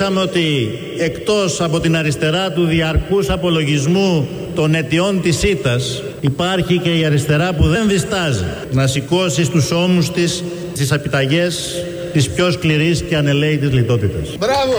Αποδείξαμε ότι εκτός από την αριστερά του διαρκούς απολογισμού των αιτιών της ήττας υπάρχει και η αριστερά που δεν διστάζει να σηκώσει στους ώμους της τις απειταγές της πιο σκληρής και ανελαίητης λιτότητας. Μπράβο!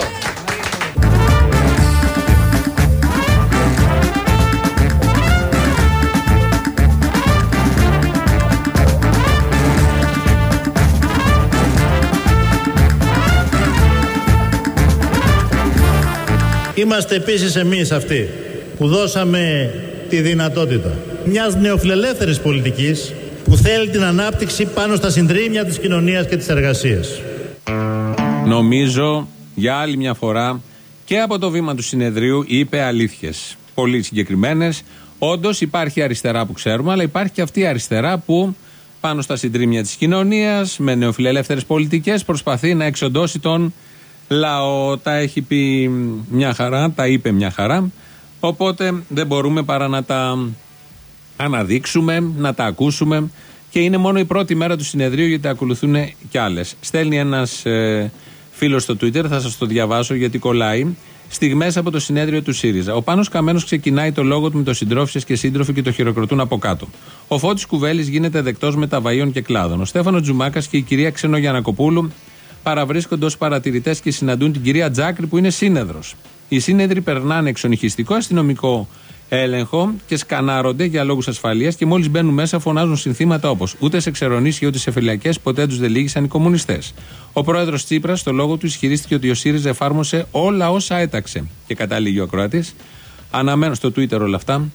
Είμαστε επίσης εμείς αυτοί που δώσαμε τη δυνατότητα μιας νεοφιλελεύθερης πολιτικής που θέλει την ανάπτυξη πάνω στα συντρίμια της κοινωνίας και της εργασίας. Νομίζω για άλλη μια φορά και από το βήμα του συνεδρίου είπε αλήθειες πολύ συγκεκριμένες. Όντως υπάρχει αριστερά που ξέρουμε, αλλά υπάρχει και αυτή η αριστερά που πάνω στα συντρίμια της κοινωνίας με νεοφιλελεύθερες πολιτικές προσπαθεί να εξοντώσει τον λαό. Τα έχει πει μια χαρά, τα είπε μια χαρά. Οπότε δεν μπορούμε παρά να τα αναδείξουμε, να τα ακούσουμε. Και είναι μόνο η πρώτη μέρα του συνεδρίου γιατί ακολουθούν κι άλλες. Στέλνει ένας ε, φίλος στο Twitter, θα σας το διαβάσω γιατί κολλάει. Στιγμές από το συνέδριο του ΣΥΡΙΖΑ. Ο Πάνος Καμένος ξεκινάει το λόγο του με το συντρόφισε και σύντροφοι και το χειροκροτούν από κάτω. Ο Φώτης Κουβέλης γίνεται δεκτός μεταβαίων και κλάδων. Ο Στέφανος Τζουμάκας και η κυρία Ξενογιανακοπούλου παραβρίσκονται ως παρατηρητές και συναντούν την κυρία Τζάκρη που είναι σύνεδρος. Οι σύνεδροι περνάνε εξονυχιστικό αστυνομικό έλεγχο και σκανάρονται για λόγους ασφαλείας και μόλις μπαίνουν μέσα φωνάζουν συνθήματα όπως Ούτε σε ξερονήσει ούτε σε φυλακές ποτέ τους δεν λύγησαν οι κομμουνιστές. Ο πρόεδρος Τσίπρας, στο λόγο του, ισχυρίστηκε ότι ο ΣΥΡΙΖΑ εφάρμοσε όλα όσα έταξε. Και καταλήγει ο ακροατής. Αναμένω στο Twitter όλα αυτά.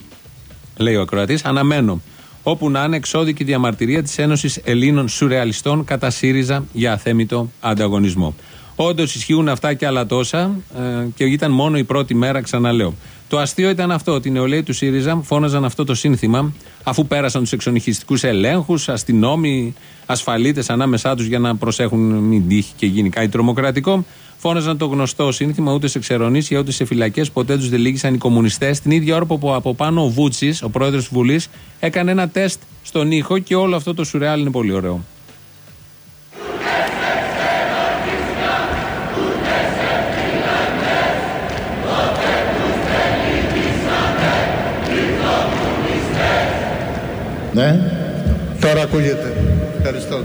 Λέει ο ακροατής. Αναμένω όπου να είναι εξώδικη διαμαρτυρία της Ένωσης Ελλήνων Σουρεαλιστών κατά ΣΥΡΙΖΑ για αθέμητο ανταγωνισμό. Όντως ισχύουν αυτά και άλλα τόσα ε, και ήταν μόνο η πρώτη μέρα, ξαναλέω. Το αστείο ήταν αυτό, ότι οι νεολαίοι του ΣΥΡΙΖΑ φώναζαν αυτό το σύνθημα, αφού πέρασαν τους εξονυχιστικούς ελέγχους, αστυνόμοι, ασφαλίτες ανάμεσά τους για να προσέχουν μην τύχει και γίνει κάτι τρομοκρατικό. Φώναζαν το γνωστό σύνθημα ούτε σε ξερονήσια ούτε σε φυλακές. Ποτέ τους δεν λύγησαν οι κομμουνιστές. Την ίδια ώρα που από πάνω ο Βούτσης, ο πρόεδρος της Βουλής, έκανε ένα τεστ στον ήχο και όλο αυτό το σουρεάλ είναι πολύ ωραίο. Ναι. Τώρα ακούγεται. Ευχαριστώ.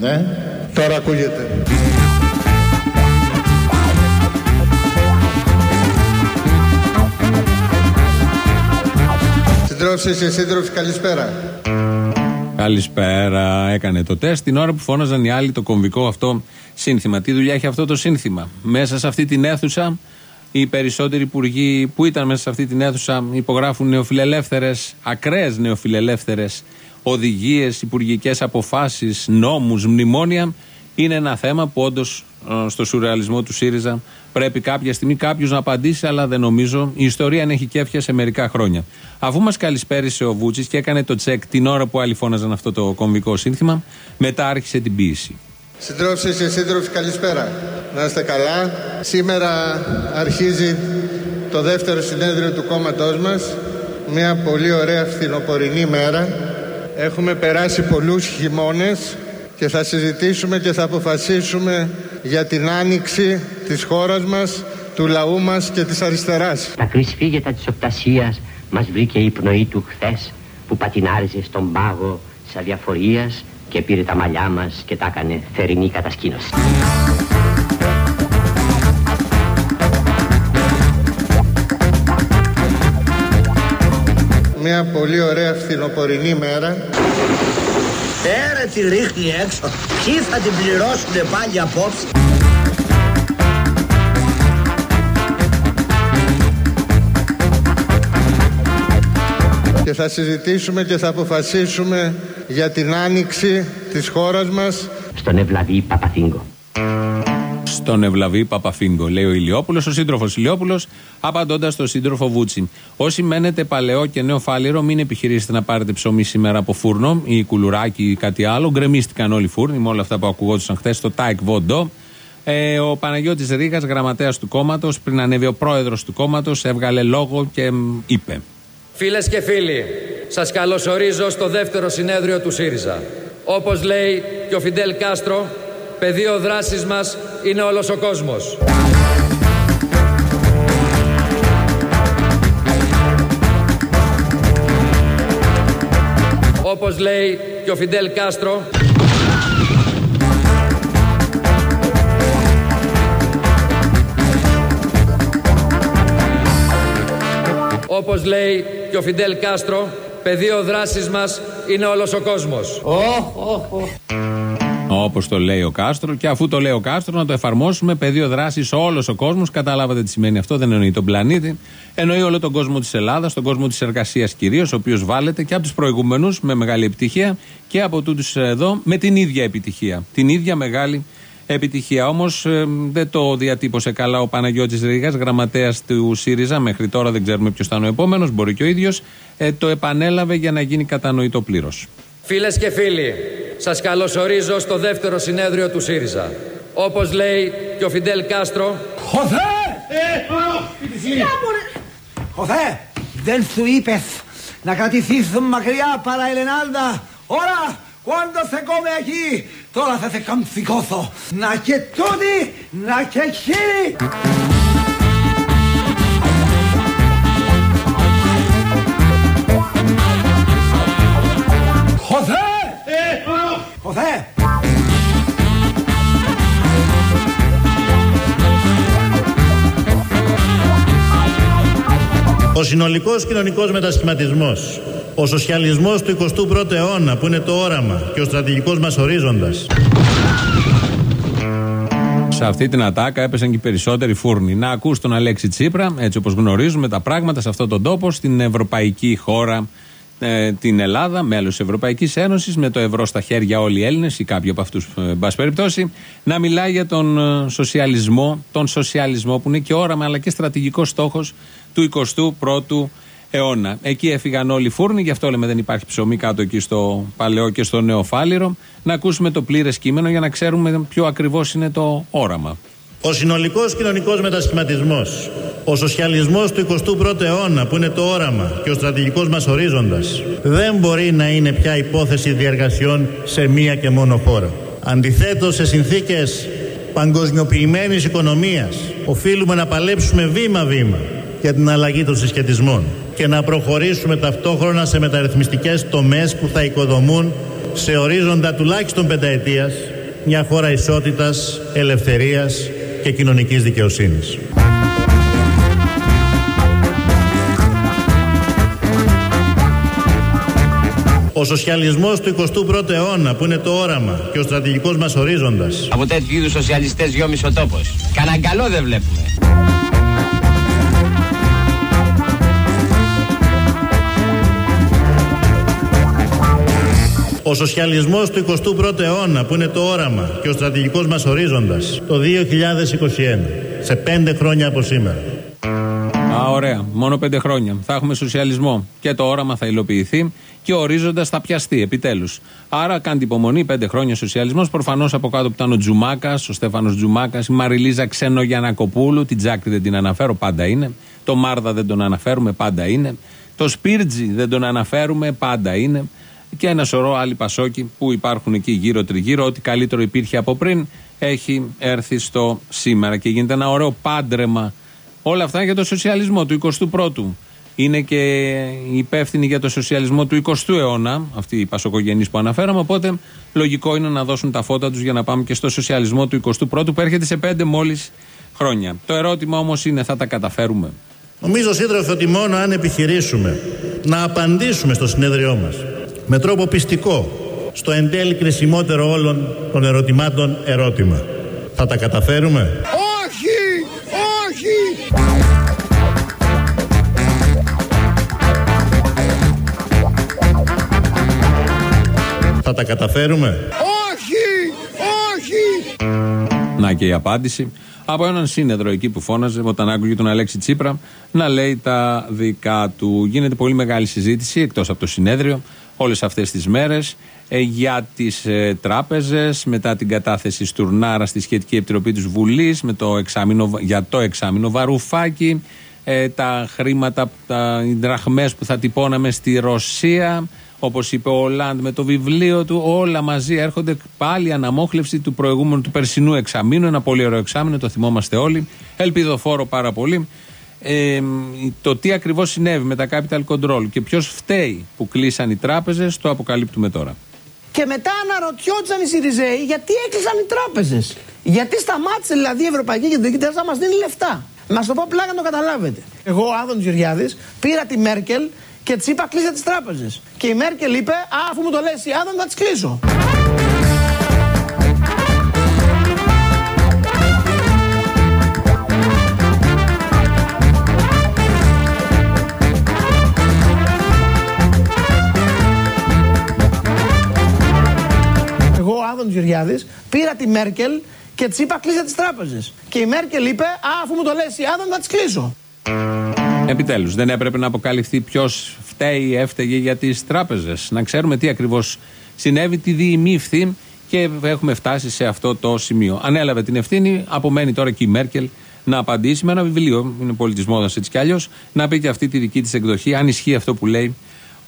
Ναι. Τώρα ακούγεται. Συντρόφισσες και σύντροφοι καλησπέρα. Καλησπέρα. Έκανε το τεστ την ώρα που φώναζαν οι άλλοι το κομβικό αυτό σύνθημα. Τι δουλειά έχει αυτό το σύνθημα; Μέσα σε αυτή την αίθουσα, οι περισσότεροι υπουργοί που ήταν μέσα σε αυτή την αίθουσα υπογράφουν νεοφιλελεύθερες, ακραίες νεοφιλελεύθερες οδηγίες, υπουργικές αποφάσεις, νόμους, μνημόνια. Είναι ένα θέμα που όντως ε, στο σουρεαλισμό του ΣΥΡΙΖΑ πρέπει κάποια στιγμή κάποιος να απαντήσει, αλλά δεν νομίζω. Η ιστορία αν έχει κέφια σε μερικά χρόνια. Αφού μας καλησπέρισε ο Βούτσης και έκανε το τσεκ την ώρα που άλλοι φώναζαν αυτό το κομβικό σύνθημα, μετά άρχισε την ποιήση. Συντρόφισσες και σύντροφοι καλησπέρα. Να είστε καλά. Σήμερα αρχίζει το δεύτερο συνέδριο του κόμματός μας. Μια πολύ ωραία φθινοπορεινή μέρα. Έχουμε περάσει πολλούς χειμώνες και θα συζητήσουμε και θα αποφασίσουμε για την άνοιξη της χώρας μας, του λαού μας και της αριστεράς. Τα κρυσφύγετα της οπτασίας μας βρήκε η πνοή του χθες που πατινάριζε στον πάγο της αδιαφορίας και πήρε τα μαλλιά μας και τα έκανε θερινή κατασκήνωση. Μια πολύ ωραία φθινοπορεινή μέρα. Έρε τη ρίχνει έξω. Ποιοι θα την πληρώσουνε πάλι απόψε; και θα συζητήσουμε και θα αποφασίσουμε για την άνοιξη της χώρας μας στον Ευλαβή Παπαθήγκο. Στον Ευλαβή Παπαφίγκο, λέει ο Ηλιόπουλος, ο σύντροφος Ηλιόπουλος, απαντώντας στον σύντροφο Βούτσι. Όσοι μένετε παλαιό και νέο φάληρο, μην επιχειρήσετε να πάρετε ψωμί σήμερα από φούρνο ή κουλουράκι ή κάτι άλλο. Γκρεμίστηκαν όλοι οι φούρνοι με όλα αυτά που ακουγόντουσαν χθες στο Τάε Κβον Ντο. Ε, ο Παναγιώτης Ρήγας, γραμματέας του κόμματος, πριν ανέβει ο πρόεδρος του κόμματος, έβγαλε λόγο και είπε. Φίλες και φίλοι, σας καλωσορίζω στο δεύτερο συνέδριο του ΣΥΡΙΖΑ. Όπως λέει και ο Φιντέλ Κάστρο, πεδίο δράσης μας είναι όλος ο κόσμος. Όπως λέει και ο Φιντέλ Κάστρο, Όπως λέει και ο Φιντέλ Κάστρο, πεδίο δράσης μας είναι όλος ο κόσμος. Όπως το λέει ο Κάστρο, και αφού το λέει ο Κάστρο, να το εφαρμόσουμε πεδίο δράσης όλος ο κόσμος. Καταλάβατε τι σημαίνει αυτό, δεν εννοεί τον πλανήτη. Εννοεί όλο τον κόσμο της Ελλάδας, τον κόσμο της εργασίας κυρίως, ο οποίος βάλετε και από τους προηγούμενους με μεγάλη επιτυχία και από τούτους εδώ με την ίδια επιτυχία. Την ίδια μεγάλη επιτυχία. Όμως ε, δεν το διατύπωσε καλά ο Παναγιώτης Ρήγας, γραμματέας του ΣΥΡΙΖΑ. Μέχρι τώρα δεν ξέρουμε ποιος θα είναι ο επόμενος, μπορεί και ο ίδιος. Ε, το επανέλαβε για να γίνει κατανοητό πλήρως. Φίλες και φίλοι, σας καλωσορίζω στο δεύτερο συνέδριο του ΣΥΡΙΖΑ. Όπως λέει και ο Φιντέλ Κάστρο. Χωθέ! Χωθέ! Δεν σου είπες να κρατηθείς μακριά παρά Ελενάλδα. Ωρα! Cuando se come aquí, τώρα θα σε καμφικώθω. Να και τούτη, να και χείρι. Χωθέ! Ο συνολικός κοινωνικός μετασχηματισμός, ο σοσιαλισμός του 21ου αιώνα που είναι το όραμα και ο στρατηγικός μας ορίζοντας. Σε αυτή την ατάκα έπεσαν και οι περισσότεροι φούρνοι. Να ακούς τον Αλέξη Τσίπρα, έτσι όπως γνωρίζουμε τα πράγματα σε αυτόν τον τόπο, στην ευρωπαϊκή χώρα, ε, την Ελλάδα, μέλος τη Ευρωπαϊκής Ένωσης, με το ευρώ στα χέρια όλοι οι Έλληνες ή κάποιοι από αυτούς, ε, εν πάση περιπτώσει, να μιλάει για τον ε, σοσιαλισμό, τον σοσιαλισμό που είναι και όραμα αλλά και στρατηγικός στόχος του 21ου αιώνα. Εκεί έφυγαν όλοι οι φούρνοι, γι' αυτό λέμε δεν υπάρχει ψωμί κάτω εκεί στο παλαιό και στο νέο φάληρο. Να ακούσουμε το πλήρες κείμενο για να ξέρουμε ποιο ακριβώς είναι το όραμα. Ο συνολικός κοινωνικός μετασχηματισμός, ο σοσιαλισμός του 21ου αιώνα που είναι το όραμα και ο στρατηγικός μας ορίζοντας δεν μπορεί να είναι πια υπόθεση διεργασιών σε μία και μόνο χώρα. Αντιθέτως σε συνθήκες παγκοσμιοποιημένης οικονομίας οφείλουμε να παλέψουμε βήμα-βήμα για την αλλαγή των συσχετισμών και να προχωρήσουμε ταυτόχρονα σε μεταρρυθμιστικές τομές που θα οικοδομούν σε ορίζοντα τουλάχιστον πενταετίας μια χώρα ισότητας, ελευθερίας και κοινωνικής δικαιοσύνης. Ο σοσιαλισμός του 21ου αιώνα που είναι το όραμα και ο στρατηγικός μας ορίζοντας Από τέτοιου είδους σοσιαλιστές γιόμισε ο τόπος. Κανένα καλό δεν βλέπουμε. Ο σοσιαλισμός του 21ου αιώνα που είναι το όραμα και ο στρατηγικός μας ορίζοντας το 2021 σε πέντε χρόνια από σήμερα. Α, ωραία. Μόνο πέντε χρόνια. Θα έχουμε σοσιαλισμό. Και το όραμα θα υλοποιηθεί και ο ορίζοντας θα πιαστεί επιτέλους. Άρα κάντε υπομονή, πέντε χρόνια σοσιαλισμός. Προφανώς από κάτω που ήταν ο Τζουμάκας, ο Στέφανος Τζουμάκας, η Μαριλίζα Ξενογιανακοπούλου, την Τζάκρη δεν την αναφέρω, πάντα είναι. Το Μάρδα δεν τον αναφέρουμε, πάντα είναι. Το Σπίρτζι δεν τον αναφέρουμε, πάντα είναι και ένα σωρό άλλοι πασόκοι που υπάρχουν εκεί γύρω τριγύρω. Ό,τι καλύτερο υπήρχε από πριν έχει έρθει στο σήμερα και γίνεται ένα ωραίο πάντρεμα. Όλα αυτά για το σοσιαλισμό του 21ου. Είναι και υπεύθυνοι για το σοσιαλισμό του 20ου αιώνα, αυτοί οι πασοκογενείς που αναφέραμε. Οπότε λογικό είναι να δώσουν τα φώτα τους για να πάμε και στο σοσιαλισμό του 21ου που έρχεται σε πέντε μόλις χρόνια. Το ερώτημα όμως είναι, θα τα καταφέρουμε; Νομίζω σύντροφε ότι μόνο αν επιχειρήσουμε να απαντήσουμε στο συνέδριό μας με τρόπο πιστικό στο εν τέλει κρισιμότερο όλων των ερωτημάτων ερώτημα. Θα τα καταφέρουμε; Θα τα καταφέρουμε; Όχι! Όχι! Να και η απάντηση από έναν σύνεδρο εκεί που φώναζε όταν άκουγε τον Αλέξη Τσίπρα να λέει τα δικά του. Γίνεται πολύ μεγάλη συζήτηση εκτός από το συνέδριο όλες αυτές τις μέρες ε, για τις ε, τράπεζες μετά την κατάθεση Στουρνάρα στη σχετική επιτροπή της Βουλής με το εξάμηνο, για το εξάμεινο Βαρουφάκη ε, τα χρήματα, τα δραχμές που θα τυπώναμε στη Ρωσία. Όπως είπε ο Λαντ με το βιβλίο του, όλα μαζί έρχονται πάλι αναμόχλευση του προηγούμενου του περσινού εξαμήνου. Ένα πολύ ωραίο εξάμεινο, το θυμόμαστε όλοι. Ελπιδοφόρο πάρα πολύ. Ε, το τι ακριβώς συνέβη με τα capital control και ποιος φταίει που κλείσαν οι τράπεζες, το αποκαλύπτουμε τώρα. Και μετά αναρωτιόντουσαν οι Σιριζέοι γιατί έκλεισαν οι τράπεζες; Γιατί σταμάτησε δηλαδή η Ευρωπαϊκή Κεντρική Τράπεζα να μας δίνει λεφτά; Να σου το πω πλάκα να το καταλάβετε. Εγώ, ο Άδων Γεωργιάδης, πήρα τη Μέρκελ και της είπα κλείσε τις τράπεζες. Και η Μέρκελ είπε, Α, αφού μου το λες η Άδων, θα τις κλείσω. Εγώ, ο Άδων Γεωργιάδης, πήρα τη Μέρκελ και της είπα κλείσε τις τράπεζες. Και η Μέρκελ είπε, Α, αφού μου το λες η Άδων, θα τις κλείσω. Επιτέλους, δεν έπρεπε να αποκαλυφθεί ποιος φταίει ή έφταιγε για τις τράπεζες. Να ξέρουμε τι ακριβώς συνέβη, τι διημήφθη και έχουμε φτάσει σε αυτό το σημείο. Ανέλαβε την ευθύνη, απομένει τώρα και η Μέρκελ να απαντήσει με ένα βιβλίο, είναι πολιτισμό έτσι κι αλλιώς, να πει και αυτή τη δική της εκδοχή, αν ισχύει αυτό που λέει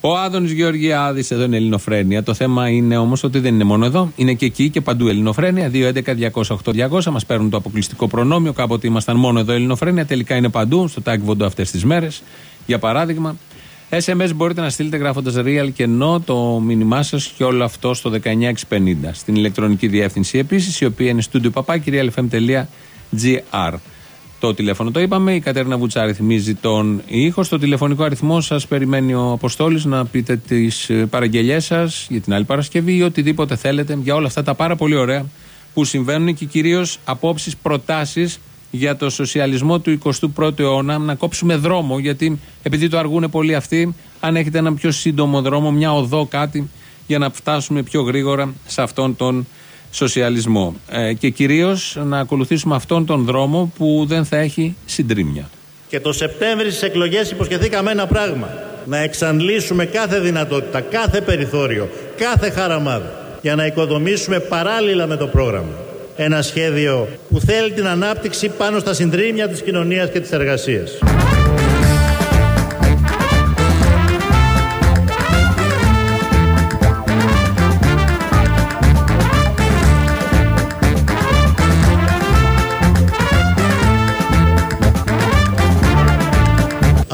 ο Άδωνης Γεωργιάδης, εδώ είναι Ελληνοφρένεια. Το θέμα είναι όμως ότι δεν είναι μόνο εδώ, είναι και εκεί και παντού Ελληνοφρένεια. 2.11.208.200 μας παίρνουν το αποκλειστικό προνόμιο. Κάποτε ήμασταν μόνο εδώ Ελληνοφρένεια, τελικά είναι παντού, στο Τάγκ αυτές τις μέρες. Για παράδειγμα, SMS μπορείτε να στείλετε γράφοντας real και no το μήνυμά σας και όλο αυτό στο 19650. Στην ηλεκτρονική διεύθυνση επίσης, η οποία είναι studio papakirialfm.gr. Το τηλέφωνο το είπαμε. Η Κατέρινα Βουτσά ρυθμίζει τον ήχο. Στο τηλεφωνικό αριθμό σας περιμένει ο Αποστόλης να πείτε τις παραγγελίε σας για την άλλη Παρασκευή ή οτιδήποτε θέλετε για όλα αυτά τα πάρα πολύ ωραία που συμβαίνουν και κυρίως απόψεις, προτάσεις για το σοσιαλισμό του 21ου αιώνα. Να κόψουμε δρόμο, γιατί επειδή το αργούν πολύ αυτοί, αν έχετε ένα πιο σύντομο δρόμο, μια οδό, κάτι για να φτάσουμε πιο γρήγορα σε αυτόν τον σοσιαλισμό. Ε, και κυρίως να ακολουθήσουμε αυτόν τον δρόμο που δεν θα έχει συντρίμια. Και το Σεπτέμβρη στις εκλογές υποσχεθήκαμε ένα πράγμα. Να εξαντλήσουμε κάθε δυνατότητα, κάθε περιθώριο, κάθε χαραμάδα για να οικοδομήσουμε παράλληλα με το πρόγραμμα ένα σχέδιο που θέλει την ανάπτυξη πάνω στα συντρίμια της κοινωνίας και της εργασίας.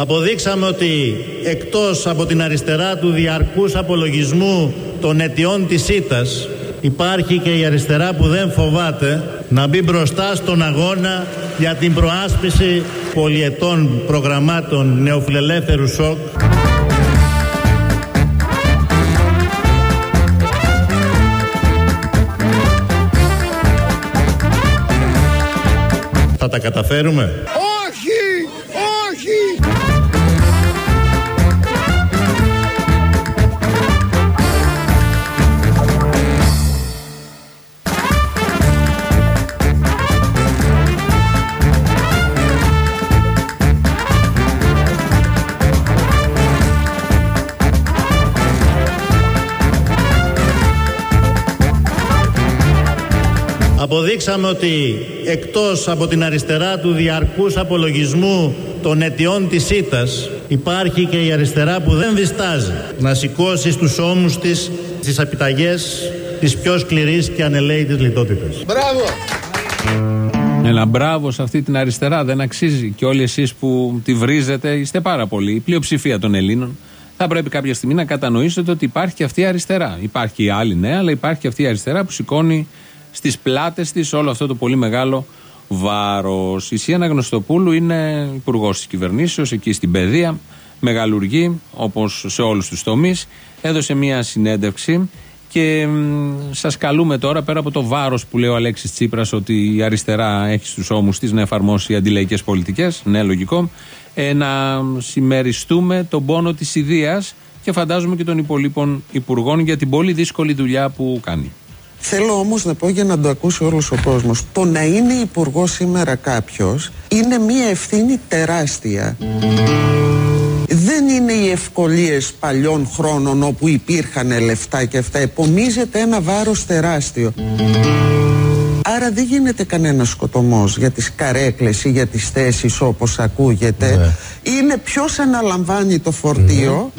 Αποδείξαμε ότι εκτός από την αριστερά του διαρκούς απολογισμού των αιτιών της ήττας υπάρχει και η αριστερά που δεν φοβάται να μπει μπροστά στον αγώνα για την προάσπιση πολιετών προγραμμάτων νεοφιλελεύθερου σοκ Θα τα καταφέρουμε; Αποδείξαμε ότι εκτός από την αριστερά του διαρκούς απολογισμού των αιτιών της ήττας υπάρχει και η αριστερά που δεν διστάζει να σηκώσει στους ώμους της τις απειταγές της πιο σκληρής και ανελαίητης λιτότητας. Μπράβο! Ένα μπράβο σε αυτή την αριστερά δεν αξίζει και όλοι εσείς που τη βρίζετε είστε πάρα πολλοί. Η πλειοψηφία των Ελλήνων θα πρέπει κάποια στιγμή να κατανοήσετε ότι υπάρχει και αυτή η αριστερά. Υπάρχει η άλλη νέα, αλλά υπάρχει και αυτή η αριστερά που σηκώνει στις πλάτες της όλο αυτό το πολύ μεγάλο βάρος. Η Σιάννα Γνωστοπούλου είναι υπουργός της κυβερνήσεως εκεί στην παιδεία, μεγαλουργή όπως σε όλους τους τομείς. Έδωσε μια συνέντευξη και σας καλούμε τώρα πέρα από το βάρος που λέει ο Αλέξης Τσίπρας ότι η αριστερά έχει στους ώμους της να εφαρμόσει αντιλαϊκές πολιτικές. Ναι, λογικό. Ε, να συμμεριστούμε τον πόνο της ιδέας και φαντάζομαι και των υπολείπων υπουργών για την πολύ δύσκολη δουλειά που κάνει. Θέλω όμως να πω για να το ακούσει όλος ο κόσμος. Το να είναι υπουργό σήμερα κάποιος είναι μια ευθύνη τεράστια. Δεν είναι οι ευκολίες παλιών χρόνων όπου υπήρχαν λεφτά και αυτά. Επομίζεται ένα βάρος τεράστιο. Άρα δεν γίνεται κανένας σκοτωμός για τις καρέκλες ή για τις θέσεις όπως ακούγεται. Είναι ποιος αναλαμβάνει το φορτίο.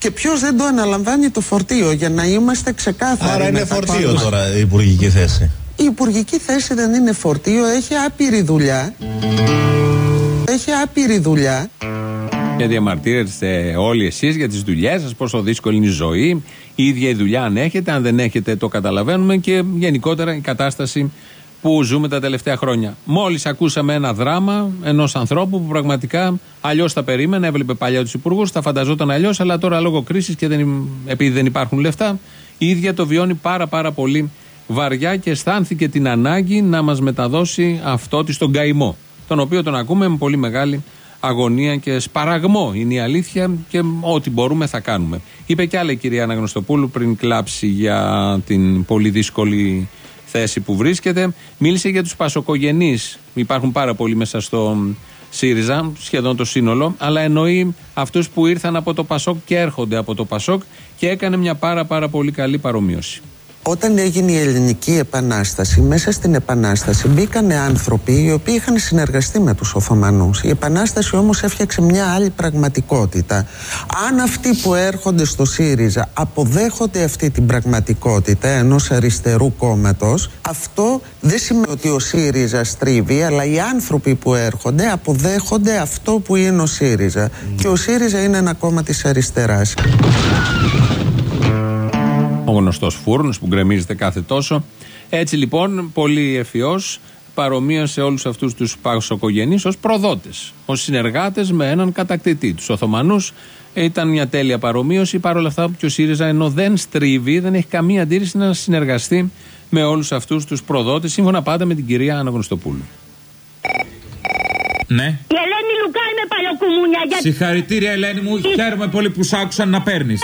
Και ποιος δεν το αναλαμβάνει το φορτίο για να είμαστε ξεκάθαροι. Άρα είναι με τα φορτίο πάντα. τώρα η υπουργική θέση. Η υπουργική θέση δεν είναι φορτίο, έχει άπειρη δουλειά. Έχει άπειρη δουλειά. Και διαμαρτύρεστε όλοι εσείς για τις δουλειές σας, πόσο δύσκολη είναι η ζωή. Η ίδια η δουλειά αν έχετε, αν δεν έχετε το καταλαβαίνουμε και γενικότερα η κατάσταση που ζούμε τα τελευταία χρόνια. Μόλις ακούσαμε ένα δράμα ενός ανθρώπου που πραγματικά αλλιώς τα περίμενε, έβλεπε παλιά τους υπουργούς, τα φανταζόταν αλλιώς, αλλά τώρα λόγω κρίσης και δεν, επειδή δεν υπάρχουν λεφτά, η ίδια το βιώνει πάρα πάρα πολύ βαριά και αισθάνθηκε την ανάγκη να μας μεταδώσει αυτό της τον καημό. Τον οποίο τον ακούμε με πολύ μεγάλη αγωνία και σπαραγμό. Είναι η αλήθεια και ό,τι μπορούμε θα κάνουμε. Είπε και άλλη η κυρία Αναγνωστοπούλου πριν κλάψει για την πολύ δύσκολη θέση που βρίσκεται. Μίλησε για τους πασοκογενείς. Υπάρχουν πάρα πολλοί μέσα στο ΣΥΡΙΖΑ, σχεδόν το σύνολο, αλλά εννοεί αυτούς που ήρθαν από το ΠΑΣΟΚ και έρχονται από το ΠΑΣΟΚ και έκανε μια πάρα πάρα πολύ καλή παρομοίωση. Όταν έγινε η Ελληνική Επανάσταση, μέσα στην Επανάσταση μπήκανε άνθρωποι οι οποίοι είχαν συνεργαστεί με τους Οθωμανούς. Η Επανάσταση όμως έφτιαξε μια άλλη πραγματικότητα. Αν αυτοί που έρχονται στο ΣΥΡΙΖΑ αποδέχονται αυτή την πραγματικότητα ενός αριστερού κόμματος, αυτό δεν σημαίνει ότι ο ΣΥΡΙΖΑ στρίβει, αλλά οι άνθρωποι που έρχονται αποδέχονται αυτό που είναι ο ΣΥΡΙΖΑ. Και ο ΣΥΡΙΖΑ είναι ένα κόμμα της αριστεράς. Ο γνωστός φούρνος που γκρεμίζεται κάθε τόσο. Έτσι λοιπόν, πολύ ευφυό παρομοίωσε όλους αυτούς τους πασοκογενείς ως προδότες, ως συνεργάτες με έναν κατακτητή. Τους Οθωμανού ήταν μια τέλεια παρομοίωση. Παρ' όλα αυτά, και ο ΣΥΡΙΖΑ ενώ δεν στρίβει, δεν έχει καμία αντίρρηση να συνεργαστεί με όλους αυτούς τους προδότες, σύμφωνα πάντα με την κυρία Αναγνωστοπούλου. Ναι. Η Ελένη Λουκά είμαι παλιοκουμούνια. Για... Συγχαρητήρια, Ελένη μου. Χαίρομαι πολύ που σ' άκουσαν να παίρνεις.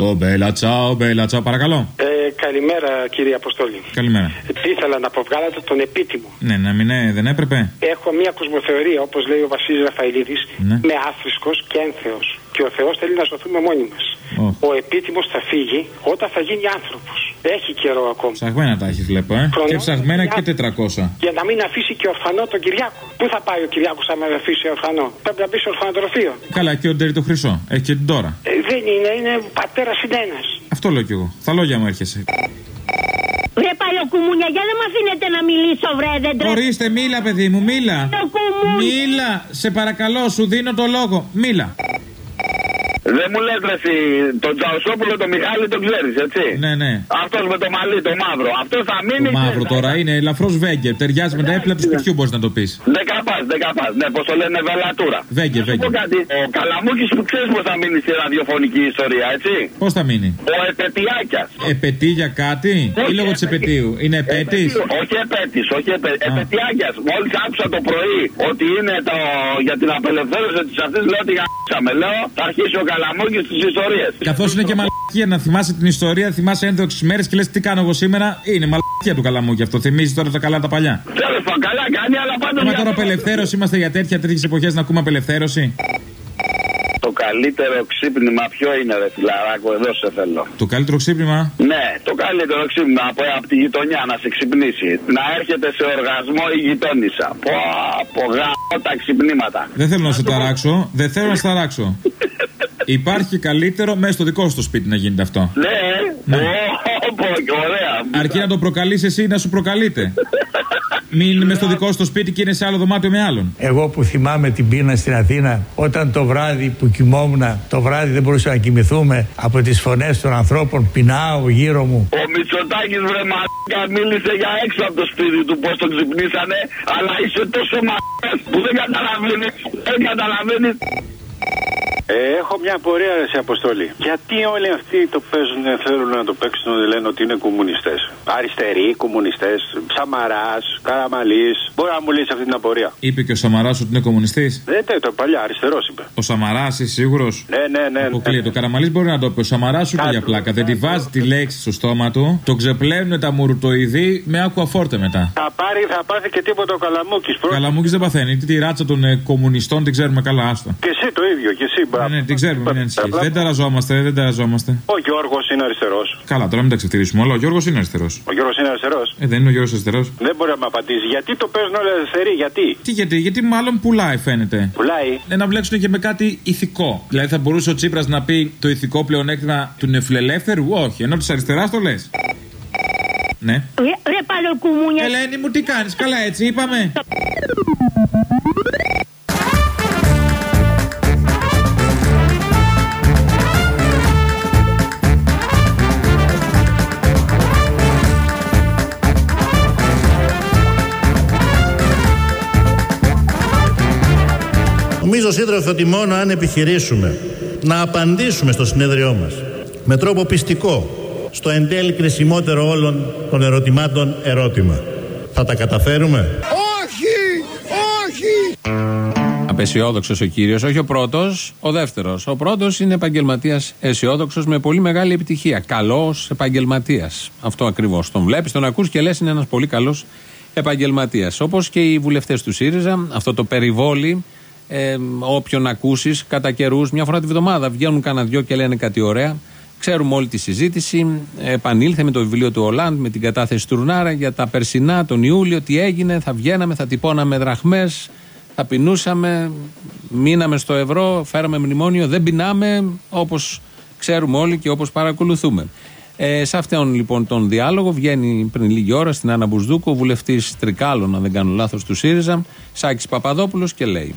Ο Μπέλα, τσάο, Μπέλα, τσάο, παρακαλώ. Ε, καλημέρα κύριε Αποστόλη. Καλημέρα. Τι ήθελα να αποβγάλατε τον επίτιμο. Ναι, να μην ε, δεν έπρεπε. Έχω μια κοσμοθεωρία, όπως λέει ο Βασίλης Ραφαηλίδης, Ναι. με άθρησκος και ένθεος. Και ο Θεός θέλει να σωθούμε μόνοι μας. Ω. Ο επίτιμος θα φύγει όταν θα γίνει άνθρωπος. Έχει καιρό ακόμα. Ψαγμένα τα έχεις, βλέπω, ε. Χρονιά. Και ψαγμένα και 400. Για να μην αφήσει και ορφανό τον Κυριάκο. Πού θα πάει ο Κυριάκος άμα δεν αφήσει ορφανό; Πρέπει να μπει στο ορφανοτροφείο. Καλά, και ο Ντερι το χρυσό. Έχει και την τώρα. Ε, δεν είναι, είναι πατέρας συνένα. Αυτό λέω κι εγώ. Στα λόγια μου έρχεσαι. Βρε παλιοκουμούνια, για δεν με αφήνετε να μιλήσω, βρε, δεν τρέπω. Ορίστε, μίλα, παιδί μου, μίλα. Μίλα, σε παρακαλώ, σου δίνω το λόγο. Μίλα. Δεν μου λες ρε εσύ, τον Τζαουσόπουλο, τον Μιχάλη τον ξέρεις, έτσι; Ναι, ναι. Αυτός με το μαλλί, το μαύρο. Αυτό θα μείνει. Το μαύρο τώρα είναι ελαφρώς βέγγε. Ταιριάζει με τα έπλα του σπιτιού, μπορείς να το πεις. Δεκαπάς, δεκαπάς. Ναι, πώς το λένε, βελατούρα. Βέγγε, Να σου βέγγε. πω κάτι. Ο Καλαμούκης που ξέρεις πώς θα μείνει στη ραδιοφωνική ιστορία, έτσι; Πώς θα μείνει; Ο Επαιτειάκιας. Επαιτεί για κάτι; Ή λόγω της επαιτίου. Είναι επέτη. Όχι επέτης, όχι επέ... επαιτειάκιας. Μόλις άκουσα το πρωί ότι είναι το... για την απελευθέρωση της αυτής, λέω ότι γαμπήσαμε. Λέω, θα αρχίσει ο Καλαμούκης τις ιστορίες. Καθώς είναι και μαλακία να θυμάσαι την ιστορία, θυμάσαι ένδοξες μέρες και λες τι κάνω εγώ σήμερα; Είναι μαλακία του καλαμούκι αυτό. Θυμίζει τώρα τα καλά τα παλιά. Τέλος πάντων, καλά κάνει, αλλά πάντως... Μα για τώρα αυτό- απελευθέρωση είμαστε για τέτοια τέτοιε εποχές να ακούμε απελευθέρωση. Το καλύτερο ξύπνημα ποιο είναι, ρε φιλαράκο, εδώ σε θέλω. Το καλύτερο ξύπνημα; Ναι, το καλύτερο ξύπνημα από, από τη γειτονιά να σε ξυπνήσει. Να έρχεται σε οργασμό η γειτόνισσα. Πω, από γάμο τα ξυπνήματα. Δεν θέλω να σε ταράξω. Δεν θέλω να σε ταράξω. Υπάρχει καλύτερο μέσα στο δικό σου το σπίτι να γίνεται αυτό. Ναι, Ναι. Ω, πω, ωραία. Αρκεί να το προκαλείς εσύ να σου προκαλείτε. Μην είναι μέσα στο δικό σου το σπίτι και είναι σε άλλο δωμάτιο με άλλον. Εγώ που θυμάμαι την πείνα στην Αθήνα, όταν το βράδυ που κοιμόμουν, το βράδυ δεν μπορούσα να κοιμηθούμε από τις φωνές των ανθρώπων, πεινάω γύρω μου. Ο Μητσοτάκης βρε μαλάκα μίλησε για έξω από το σπίτι του πως τον ξυπνήσανε αλλά είσαι τόσο μαλάκας που δεν καταλαβαίνεις, δεν καταλαβαίνεις. Ε, έχω μια απορία σε αποστολή. Γιατί όλοι αυτοί το παίζουν, θέλουν να το παίξουν, λένε ότι είναι κομμουνιστές. Αριστεροί, κομμουνιστές, Σαμαράς, Καραμαλής. Μπορεί να μου λύσει αυτή την απορία. Είπε και ο Σαμαράς ότι είναι κομμουνιστής; Δεν το, το παλιά, αριστερός είπε. Ο Σαμαράς, είσαι σίγουρος; Ναι, ναι, ναι. ναι. Αποκλείεται. Ο Καραμαλής μπορεί να το πει. Ο Σαμαράς σου είπε για πλάκα. Δεν τη βάζει τη λέξη στο στόμα του. Το ξεπλένουν τα μουρουτοειδή με άκου αφόρτε μετά. Θα πάρει, θα πάθει και τίποτα ο Καλαμούκης. Καλαμούκης δεν παθαίνει. Τι τη ράτσα των ε, κομμουνιστών την ξέρουμε καλά, άστα. Και εσύ το ίδιο, και εσύ. Ναι, ναι, την ξέρουμε, μην ανησυχεί. Δεν ταραζόμαστε, δεν ταραζόμαστε. Ο Γιώργος είναι αριστερός. Καλά, τώρα μην τα ξεφτυλίσουμε όλα. Ο Γιώργος είναι αριστερός. Ο Γιώργος είναι αριστερός. Ε, δεν είναι ο Γιώργος αριστερός. Δεν μπορεί να με απαντήσει. Γιατί το παίζουν όλοι αριστεροί, γιατί; Τι γιατί, γιατί μάλλον πουλάει φαίνεται. Πουλάει. Ε, να μπλέξουν και με κάτι ηθικό. Δηλαδή θα μπορούσε ο Τσίπρας να πει το ηθικό πλεονέκτημα του νεφιλελεύθερου. Όχι, ενώ της αριστεράς το λες. Ναι. Ρε, ρε παλοκουμούνια. Ελένη μου, τι κάνεις, καλά έτσι είπαμε. Νομίζω σύντροφοι ότι μόνο αν επιχειρήσουμε να απαντήσουμε στο συνέδριό μας με τρόπο πιστικό στο εν τέλει κρισιμότερο όλων των ερωτημάτων ερώτημα. Θα τα καταφέρουμε; Όχι! Όχι! Απεσιόδοξος ο κύριος, όχι ο πρώτος, ο δεύτερος. Ο πρώτος είναι επαγγελματίας αισιόδοξος με πολύ μεγάλη επιτυχία. Καλός επαγγελματίας. Αυτό ακριβώς. Τον βλέπεις, τον ακούς και λες είναι ένας πολύ καλός επαγγελματίας. Όπως και οι βουλευτές του ΣΥΡΙΖΑ, αυτό το περιβόλι, ε, όποιον ακούσεις κατά καιρούς, μια φορά τη βδομάδα βγαίνουν κανένα δυο και λένε κάτι ωραία. Ξέρουμε όλη τη συζήτηση. Επανήλθε με το βιβλίο του Ολάντ, με την κατάθεση του Ρουνάρα για τα περσινά, τον Ιούλιο, τι έγινε. Θα βγαίναμε, θα τυπώναμε δραχμές, θα πεινούσαμε, μείναμε στο ευρώ, φέραμε μνημόνιο, δεν πεινάμε όπως ξέρουμε όλοι και όπως παρακολουθούμε. Ε, σε αυτόν λοιπόν τον διάλογο βγαίνει πριν λίγη ώρα στην Άννα Μπουσδούκου ο βουλευτής Τρικάλων, αν δεν κάνω λάθος, του ΣΥΡΙΖΑ, Σάκης Παπαδόπουλος και λέει.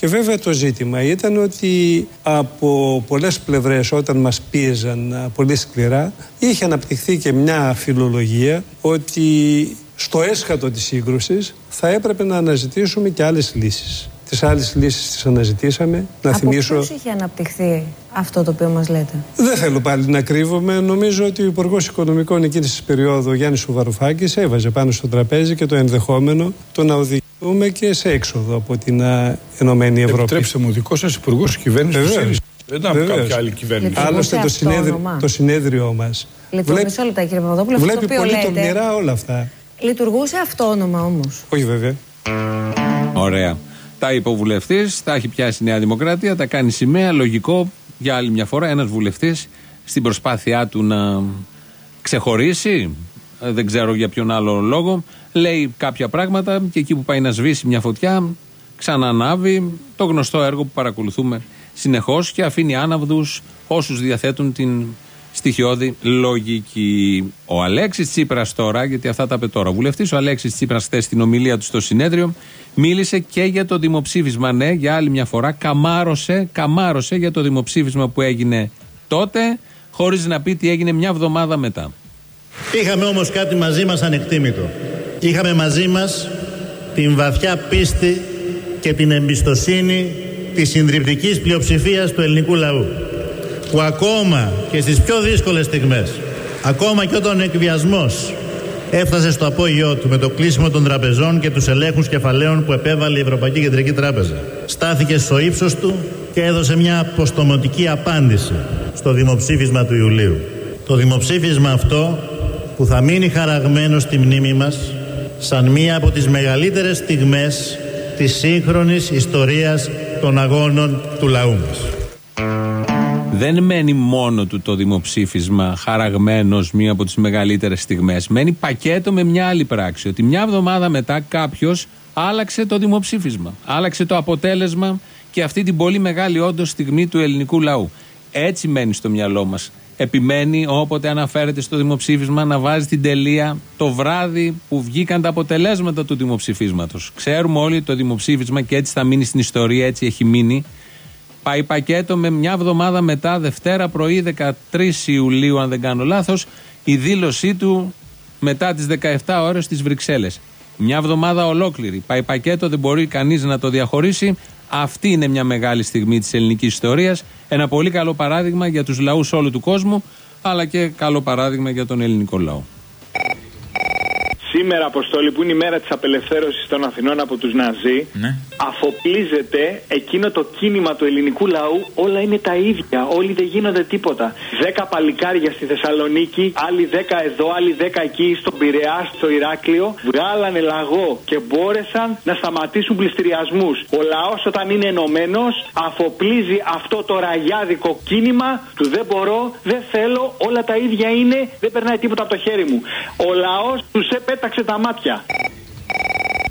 Και βέβαια το ζήτημα ήταν ότι από πολλές πλευρές όταν μας πίεζαν α, πολύ σκληρά είχε αναπτυχθεί και μια φιλολογία ότι στο έσχατο της σύγκρουσης θα έπρεπε να αναζητήσουμε και άλλες λύσεις. Τις άλλες λύσεις τις αναζητήσαμε. Να Από θυμίσω... ποιους είχε αναπτυχθεί αυτό το οποίο μας λέτε; Δεν θέλω πάλι να κρύβομαι. Νομίζω ότι ο Υπουργός Οικονομικών εκείνης της περίοδου, ο Γιάννης Σουβαρουφάκης, έβαζε πάνω στο τραπέζι και το ενδεχόμενο το να οδηγηθούμε και σε έξοδο από την α, Ενωμένη Ευρώπη. Επιτρέψτε μου, δικός σας υπουργός κυβέρνησης του Βεβαίως. ΣΥΡΙΖΑ. Δεν ήταν από Βεβαίως. κάποια άλλη κυβέρνηση. Λειτουργούσε Άλλωστε το, συνέδριο, αυτόνομα. το συνέδριό μας. Λειτουργούσε μισό λεπτά κύριε Παπαδόπουλο, αυτό το βλέπει οποίο πολύ λέτε. τολμηρά όλα αυτά. Λειτουργούσε αυτόνομα όμως. Όχι βέβαια. Ωραία. Τα είπε ο βουλευτής, τα έχει πιάσει η Νέα Δημοκρατία, τα κάνει σημαία. Λογικό για άλλη μια φορά ένας βουλευτής στην προσπάθειά του να ξεχωρίσει, ε, δεν ξέρω για ποιον άλλο λόγο, λέει κάποια πράγματα και εκεί που πάει να σβήσει μια φωτιά, ξανανάβει το γνωστό έργο που παρακολουθούμε συνεχώς και αφήνει άναυδους όσους διαθέτουν την στοιχειώδη λογική. Ο Αλέξης Τσίπρας τώρα, γιατί αυτά τα είπε τώρα, ο βουλευτής, ο Αλέξης Τσίπρας, χθες στην ομιλία του στο συνέδριο, μίλησε και για το δημοψήφισμα. Ναι, για άλλη μια φορά, καμάρωσε, καμάρωσε για το δημοψήφισμα που έγινε τότε, χωρίς να πει τι έγινε μια εβδομάδα μετά. Είχαμε όμως κάτι μαζί μας ανεκτήμητο. Είχαμε μαζί μας την βαθιά πίστη και την εμπιστοσύνη της συντριπτικής πλειοψηφίας του ελληνικού λαού που ακόμα και στις πιο δύσκολες στιγμές ακόμα και όταν ο εκβιασμός έφτασε στο απόγειό του με το κλείσιμο των τραπεζών και τους ελέγχους κεφαλαίων που επέβαλε η Ευρωπαϊκή Κεντρική Τράπεζα στάθηκε στο ύψος του και έδωσε μια αποστομωτική απάντηση στο δημοψήφισμα του Ιουλίου. Το δημοψήφισμα αυτό που θα μείνει χαραγμένο στη μνήμη μας σαν μία από τις μεγαλύτερες στιγμές της σύγχρονης ιστορίας των αγώνων του λαού μας. Δεν μένει μόνο του το δημοψήφισμα χαραγμένος μία από τις μεγαλύτερες στιγμές. Μένει πακέτο με μια άλλη πράξη. Ότι μια εβδομάδα μετά κάποιος άλλαξε το δημοψήφισμα. Άλλαξε το αποτέλεσμα και αυτή την πολύ μεγάλη όντως στιγμή του ελληνικού λαού. Έτσι μένει στο μυαλό μας. Επιμένει όποτε αναφέρεται στο δημοψήφισμα να βάζει την τελεία το βράδυ που βγήκαν τα αποτελέσματα του δημοψηφίσματος. Ξέρουμε όλοι το δημοψήφισμα και έτσι θα μείνει στην ιστορία, έτσι έχει μείνει. Πάει πακέτο με μια εβδομάδα μετά, Δευτέρα πρωί, 13 Ιουλίου, αν δεν κάνω λάθος, η δήλωσή του μετά τις 17 ώρες στις Βρυξέλλες. Μια εβδομάδα ολόκληρη. Πάει πακέτο, δεν μπορεί κανείς να το διαχωρίσει. Αυτή είναι μια μεγάλη στιγμή της ελληνικής ιστορίας. Ένα πολύ καλό παράδειγμα για τους λαούς όλου του κόσμου, αλλά και καλό παράδειγμα για τον ελληνικό λαό. Σήμερα, Αποστόλη, που είναι η μέρα της απελευθέρωσης των Αθηνών από τους Ναζί, αφοπλίζεται εκείνο το κίνημα του ελληνικού λαού, όλα είναι τα ίδια. Όλοι δεν γίνονται τίποτα. Δέκα παλικάρια στη Θεσσαλονίκη, άλλοι δέκα εδώ, άλλοι δέκα εκεί, στον Πειραιά, στο Ηράκλειο, βγάλανε λαγό και μπόρεσαν να σταματήσουν πληστηριασμούς. Ο λαός όταν είναι ενωμένος, αφοπλίζει αυτό το ραγιάδικο κίνημα του δεν μπορώ, δεν θέλω, όλα τα ίδια είναι, δεν περνάει τίποτα από το χέρι μου. Ο λαός τους επέταξε τα μάτια.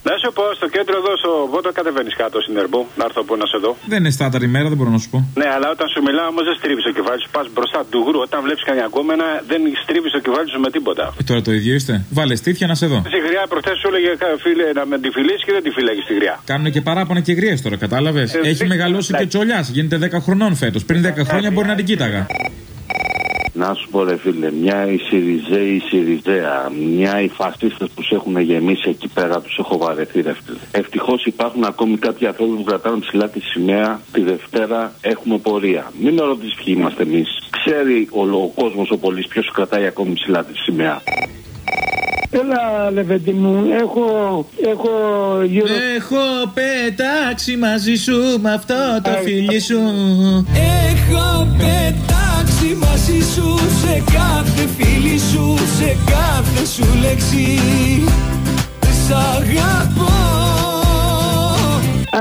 Να σου πω, στο κέντρο εδώ, στο Βότο, κατεβαίνεις κάτω στην Ερμπό. Να έρθω που να σε δω. Δεν είναι στάταρ ημέρα, δεν μπορώ να σου πω. Ναι, αλλά όταν σου μιλάω όμως δεν στρίβεις το κεφάλι σου. Πας μπροστά του γρου. Όταν βλέπεις κανένα κόμενα, δεν στρίβεις το κεφάλι σου με τίποτα. Ε, τώρα το ίδιο είστε. Βάλε στήθια να σε δω. Στη γριά προχθές σου έλεγε κα- φίλε να με τη φιλήσει και δεν τη φυλάγει στη γριά. Κάνουν και παράπονα και γριές τώρα, κατάλαβες; Ε, Έχει δεν- μεγαλώσει και τσολιάς. Γίνεται 10 χρονών φέτος. Πριν 10 χρόνια μπορεί να την κοίταγα. Να σου πω ρε φίλε, μια η Σιριζέη η Σιριζέα, μια οι φασίστες που σε έχουν γεμίσει εκεί πέρα, τους έχω βαρεθεί ρε φίλε. Ευτυχώς υπάρχουν ακόμη κάποιοι άνθρωποι που κρατάνε ψηλά τη σημαία, τη Δευτέρα έχουμε πορεία. Μην με ρωτήσεις ποιοι είμαστε εμείς. Ξέρει ο, ο κόσμος ο πολίς ποιος κρατάει ακόμη ψηλά τη σημαία. Έλα, Λεβέντη μου, έχω, έχω γύρω... Έχω πετάξει μαζί σου με αυτό το φίλι σου Έχω πετάξει μαζί σου σε κάθε φίλη σου Σε κάθε σου λέξη. Σ' αγαπώ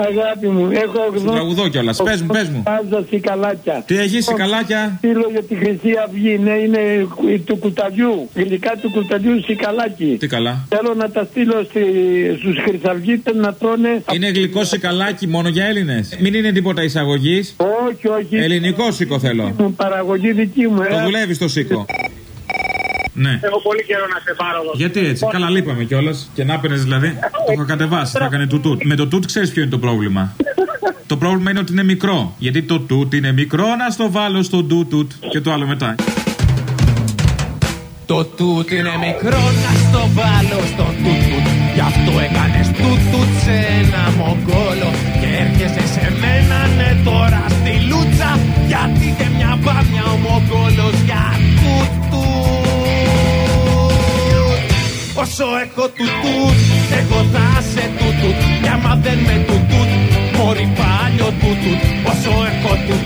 Αγάπη μου, έχω Στην τραγουδό κιόλας. Πες μου, πες μου. Βάζω σικαλάκια. Τι έχεις, σικαλάκια; Στείλω για τη Χρυσή Αυγή, ναι, είναι του κουταλιού. Γλυκά του κουταλιού σικαλάκι. Τι καλά. Θέλω να τα στείλω στη, στους χρυσαυγίτες να τρώνε. Είναι γλυκός σικαλάκι μόνο για Έλληνες; Μην είναι τίποτα εισαγωγής; Όχι, όχι. Ελληνικό σίκο θέλω. Μου, Παραγωγή δική μου, Το ε. δουλεύεις το σίκο. Ναι. Έχω πολύ καιρό να σε πάρω εδώ. Γιατί έτσι, καλά λείπαμε κιόλας. Και να έπαιρνε δηλαδή. Το έχω κατεβάσει, θα έκανε τουτούτ. Με το τούτ ξέρεις ποιο είναι το πρόβλημα. Το πρόβλημα είναι ότι είναι μικρό. Γιατί το τούτ είναι μικρό, να στο βάλω στο τούτ και το άλλο μετά. Το τούτ είναι μικρό να στο βάλω στο τούτ τούτ Γι' αυτό έκανες τούτ τούτ σε ένα μογκόλο Και έρχεσαι σε μένα ναι τώρα στη λούτσα Γιατί και μια μπάμια ο μογκόλος για Έξω έχω τουτούτ, εγώ θα σε τουτούτ Κι άμα δεν με τουτούτ, μπορεί πάλι ο τουτούτ Όσο έχω τουτούτ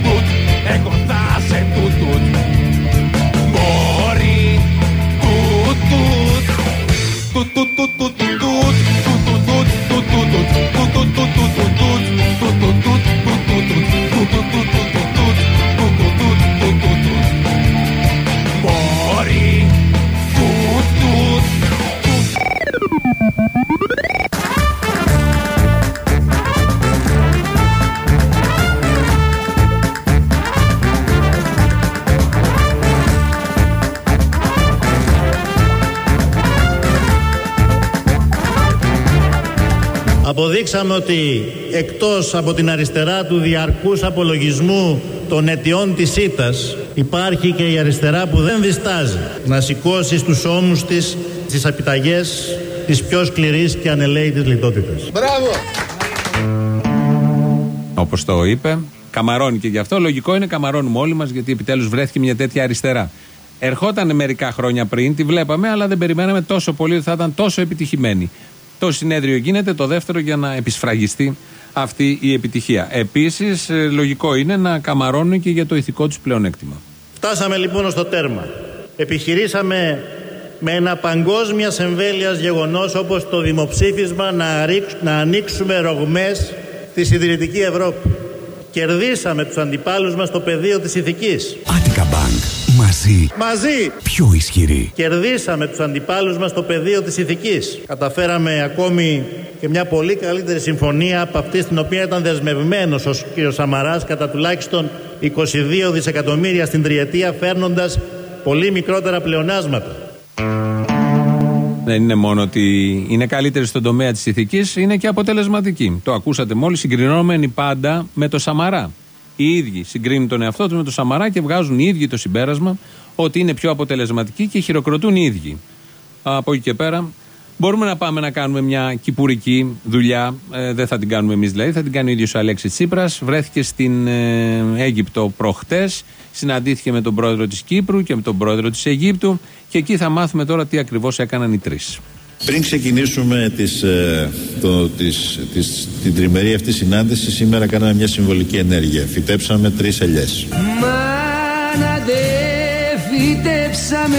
Αποδείξαμε ότι εκτός από την αριστερά του διαρκούς απολογισμού των αιτιών της ήττας υπάρχει και η αριστερά που δεν διστάζει να σηκώσει στους ώμους της τις επιταγές της πιο σκληρής και ανελαίητης λιτότητας. Μπράβο! Όπως το είπε, καμαρώνει και γι' αυτό. Λογικό είναι καμαρώνουμε όλοι μας, γιατί επιτέλους βρέθηκε μια τέτοια αριστερά. Ερχόταν μερικά χρόνια πριν, τη βλέπαμε, αλλά δεν περιμέναμε τόσο πολύ ότι θα ήταν τόσο επιτυχημένη. Το συνέδριο γίνεται το δεύτερο για να επισφραγιστεί αυτή η επιτυχία. Επίσης, λογικό είναι να καμαρώνουν και για το ηθικό τους πλεονέκτημα. Φτάσαμε λοιπόν στο τέρμα. Επιχειρήσαμε με ένα παγκόσμια εμβέλειας γεγονός όπως το δημοψήφισμα να, ρίξ- να ανοίξουμε ρογμές στη συντηρητική Ευρώπη. Κερδίσαμε τους αντιπάλους μας στο πεδίο της ηθικής. Attica Bank. Μαζί. Μαζί Πιο ισχυρή. κερδίσαμε τους αντιπάλους μας στο πεδίο της ηθικής. Καταφέραμε ακόμη και μια πολύ καλύτερη συμφωνία από αυτή στην οποία ήταν δεσμευμένος ο κ. Σαμαράς κατά τουλάχιστον 22 δισεκατομμύρια στην τριετία φέρνοντας πολύ μικρότερα πλεονάσματα. Δεν είναι μόνο ότι είναι καλύτερη στον τομέα της ηθικής, είναι και αποτελεσματική. Το ακούσατε μόλις, συγκρινόμενοι πάντα με το Σαμαρά. Οι ίδιοι συγκρίνουν τον εαυτό τους με το Σαμαρά και βγάζουν οι ίδιοι το συμπέρασμα ότι είναι πιο αποτελεσματικοί και χειροκροτούν οι ίδιοι. Από εκεί και πέρα μπορούμε να πάμε να κάνουμε μια κυπουρική δουλειά. Ε, δεν θα την κάνουμε εμείς δηλαδή, θα την κάνει ο ίδιος ο Αλέξης Τσίπρας. Βρέθηκε στην ε, Αίγυπτο προχτές, συναντήθηκε με τον πρόεδρο της Κύπρου και με τον πρόεδρο της Αιγύπτου και εκεί θα μάθουμε τώρα τι ακριβώς έκαναν οι τρεις. Πριν ξεκινήσουμε τις, ε, το, τις, τις, την τριμερή αυτή συνάντηση, σήμερα κάναμε μια συμβολική ενέργεια. Φυτέψαμε τρεις ελιές. Μάνα δε φυτέψαμε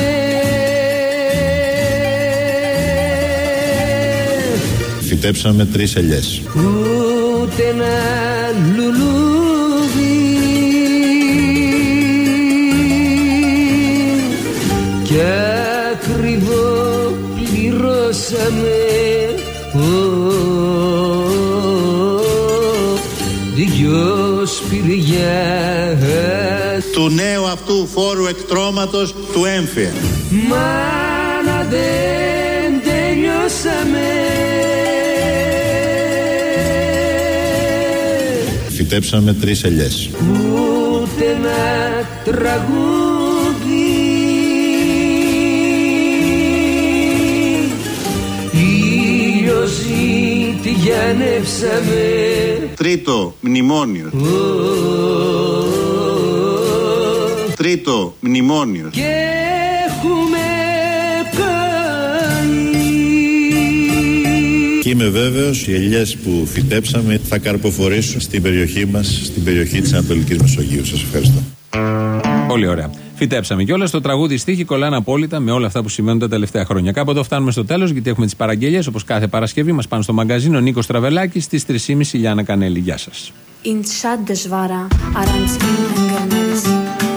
Φυτέψαμε τρεις ελιές. ούτε ένα λουλούδι σπηριά Του νέου αυτού φόρου εκτρώματος του έμφυα. Μάνα δεν τελειώσαμε Φυτέψαμε τρεις ελιές. ούτε ένα τραγούδι Ήλιοζήτη γιανεύσαμε Τρίτο μνημόνιο. Τρίτο μνημόνιο. και έχουμε κάνει Και είμαι βέβαιος οι ελιές που φυτέψαμε θα καρποφορήσουν στην περιοχή μας, στην περιοχή της Ανατολικής Μεσογείου. Σας ευχαριστώ. Πολύ ωραία. Φυτέψαμε κιόλας. Το τραγούδι στίχη κολλάνε απόλυτα με όλα αυτά που σημαίνουν τα τελευταία χρόνια. Κάπου εδώ φτάνουμε στο τέλος, γιατί έχουμε τις παραγγελίες όπως κάθε Παρασκευή. Μας πάνε στο μαγκαζίνο Νίκος Τραβελάκης στις 3.30 Λιάννα Κανέλη. Γεια σας. In chat deshvara, arantzkin engermeris.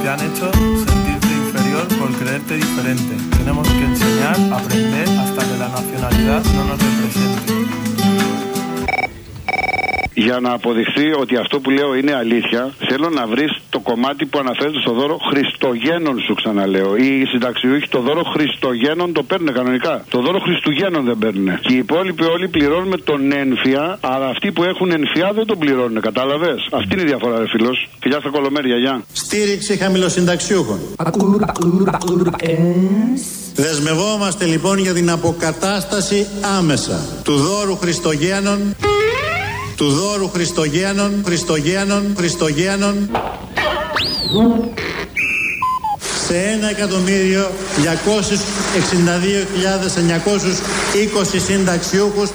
Te han hecho sentirte inferior por creerte diferente. Tenemos que enseñar, aprender hasta que la nacionalidad no nos represente. Για να αποδειχθεί ότι αυτό που λέω είναι αλήθεια, θέλω να βρεις το κομμάτι που αναφέρεται στο δώρο Χριστογέννων, σου ξαναλέω. Οι συνταξιούχοι το δώρο Χριστογέννων το παίρνουν κανονικά. Το δώρο Χριστουγέννων δεν παίρνουν. Και οι υπόλοιποι όλοι πληρώνουν με τον ένφια, αλλά αυτοί που έχουν ενφιά δεν τον πληρώνουν. Κατάλαβες; Αυτή είναι η διαφορά, ρε φίλος. Φιλιά στα κολομέρια, γεια. Στήριξη χαμηλοσυνταξιούχων. Δεσμευόμαστε λοιπόν για την αποκατάσταση άμεσα του δώρου Χριστογέννων του δώρου Χριστογέννων, Χριστογέννων, Χριστογέννων σε 1.262.920 συνταξιούχους.